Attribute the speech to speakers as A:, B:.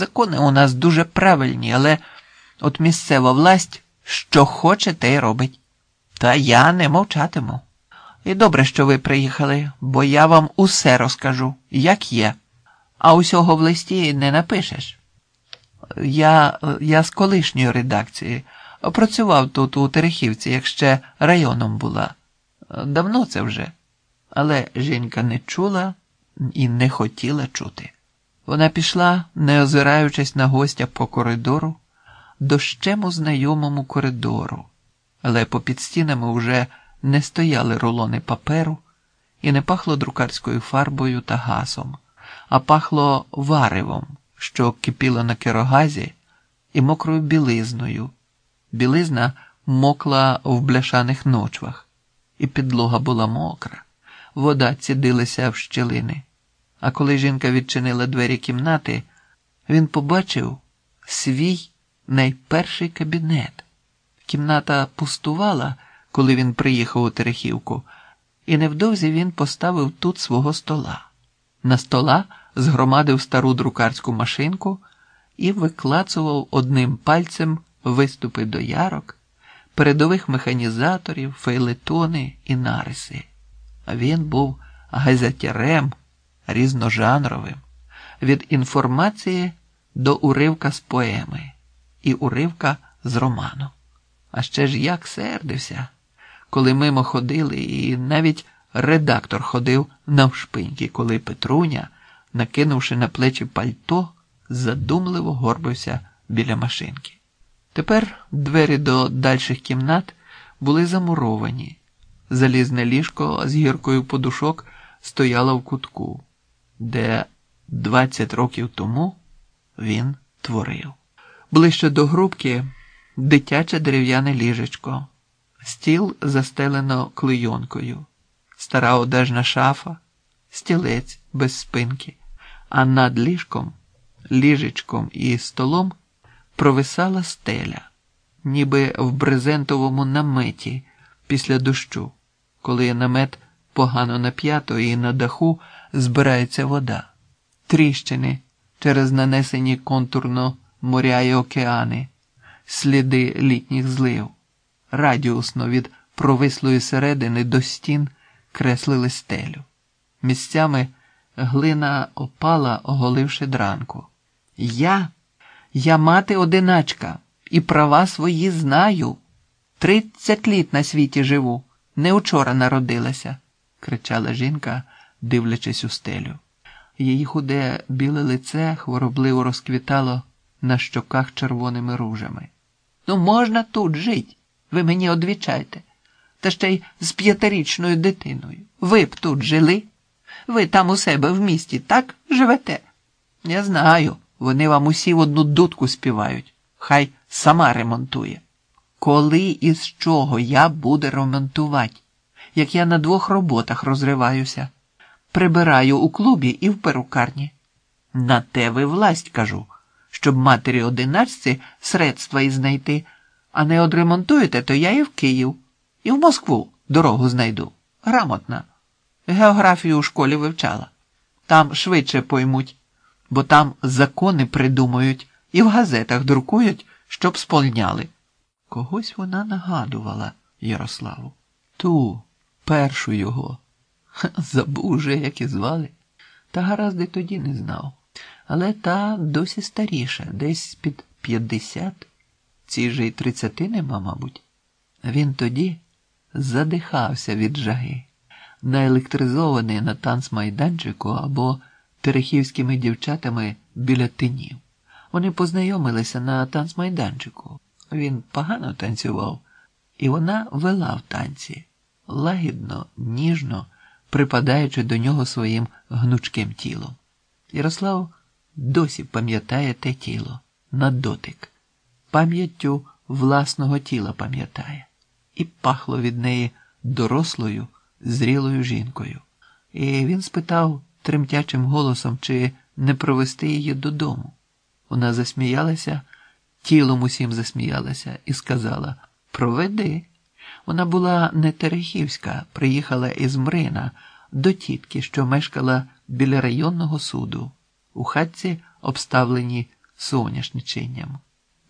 A: Закони у нас дуже правильні, але от місцева власть що хоче, те й робить. Та я не мовчатиму. І добре, що ви приїхали, бо я вам усе розкажу, як є. А усього в листі не напишеш. Я, я з колишньої редакції працював тут у Терехівці, як ще районом була. Давно це вже. Але жінка не чула і не хотіла чути. Вона пішла, не озираючись на гостя по коридору, дощему знайомому коридору, але попід стінами вже не стояли рулони паперу і не пахло друкарською фарбою та гасом, а пахло варивом, що кипіло на керогазі, і мокрою білизною. Білизна мокла в бляшаних ночвах, і підлога була мокра, вода цідилася в щілини. А коли жінка відчинила двері кімнати, він побачив свій найперший кабінет. Кімната пустувала, коли він приїхав у Терехівку, і невдовзі він поставив тут свого стола. На стола згромадив стару друкарську машинку і виклацував одним пальцем виступи доярок, передових механізаторів, фейлетони і нариси. А він був газетярем різножанровим, від інформації до уривка з поеми і уривка з роману. А ще ж як сердився, коли мимо ходили, і навіть редактор ходив навшпиньки, коли Петруня, накинувши на плечі пальто, задумливо горбився біля машинки. Тепер двері до дальших кімнат були замуровані. Залізне ліжко з гіркою подушок стояло в кутку, де 20 років тому він творив. Ближче до грубки дитяче дерев'яне ліжечко, стіл застелено клейонкою, стара одежна шафа, стілець без спинки, а над ліжком, ліжечком і столом провисала стеля, ніби в брезентовому наметі після дощу, коли намет погано нап'ято і на даху збирається вода, тріщини через нанесені контурно моря й океани, сліди літніх злив, радіусно від провислої середини до стін креслили стелю. Місцями глина опала, оголивши дранку. Я, я мати одиначка, і права свої знаю. Тридцять літ на світі живу, не учора народилася, кричала жінка, дивлячись у стелю. Її худе біле лице хворобливо розквітало на щоках червоними ружами. Ну, можна тут жить, ви мені одвічайте, та ще й з п'ятирічною дитиною. Ви б тут жили? Ви там у себе в місті так живете? Я знаю, вони вам усі в одну дудку співають. Хай сама ремонтує. Коли і з чого я буду ремонтувати, як я на двох роботах розриваюся, прибираю у клубі і в перукарні. На те ви власть кажу щоб матері одиначці средства і знайти, а не одремонтуєте, то я і в Київ, і в Москву дорогу знайду. Грамотна. Географію у школі вивчала. Там швидше поймуть, бо там закони придумують і в газетах друкують, щоб сповняли. Когось вона нагадувала Ярославу. Ту, першу його. Забув уже, як і звали, та гаразди тоді не знав але та досі старіша, десь під п'ятдесят, цій же й тридцяти нема, мабуть. Він тоді задихався від жаги, наелектризований на танцмайданчику або терехівськими дівчатами біля тинів. Вони познайомилися на танцмайданчику. Він погано танцював, і вона вела в танці, лагідно, ніжно припадаючи до нього своїм гнучким тілом. Ярослав досі пам'ятає те тіло на дотик, пам'яттю власного тіла пам'ятає, і пахло від неї дорослою, зрілою жінкою. І він спитав тремтячим голосом, чи не провести її додому. Вона засміялася, тілом усім засміялася і сказала Проведи. Вона була не Терехівська, приїхала із Мрина до тітки, що мешкала біля районного суду у хатці обставлені соняшниченням.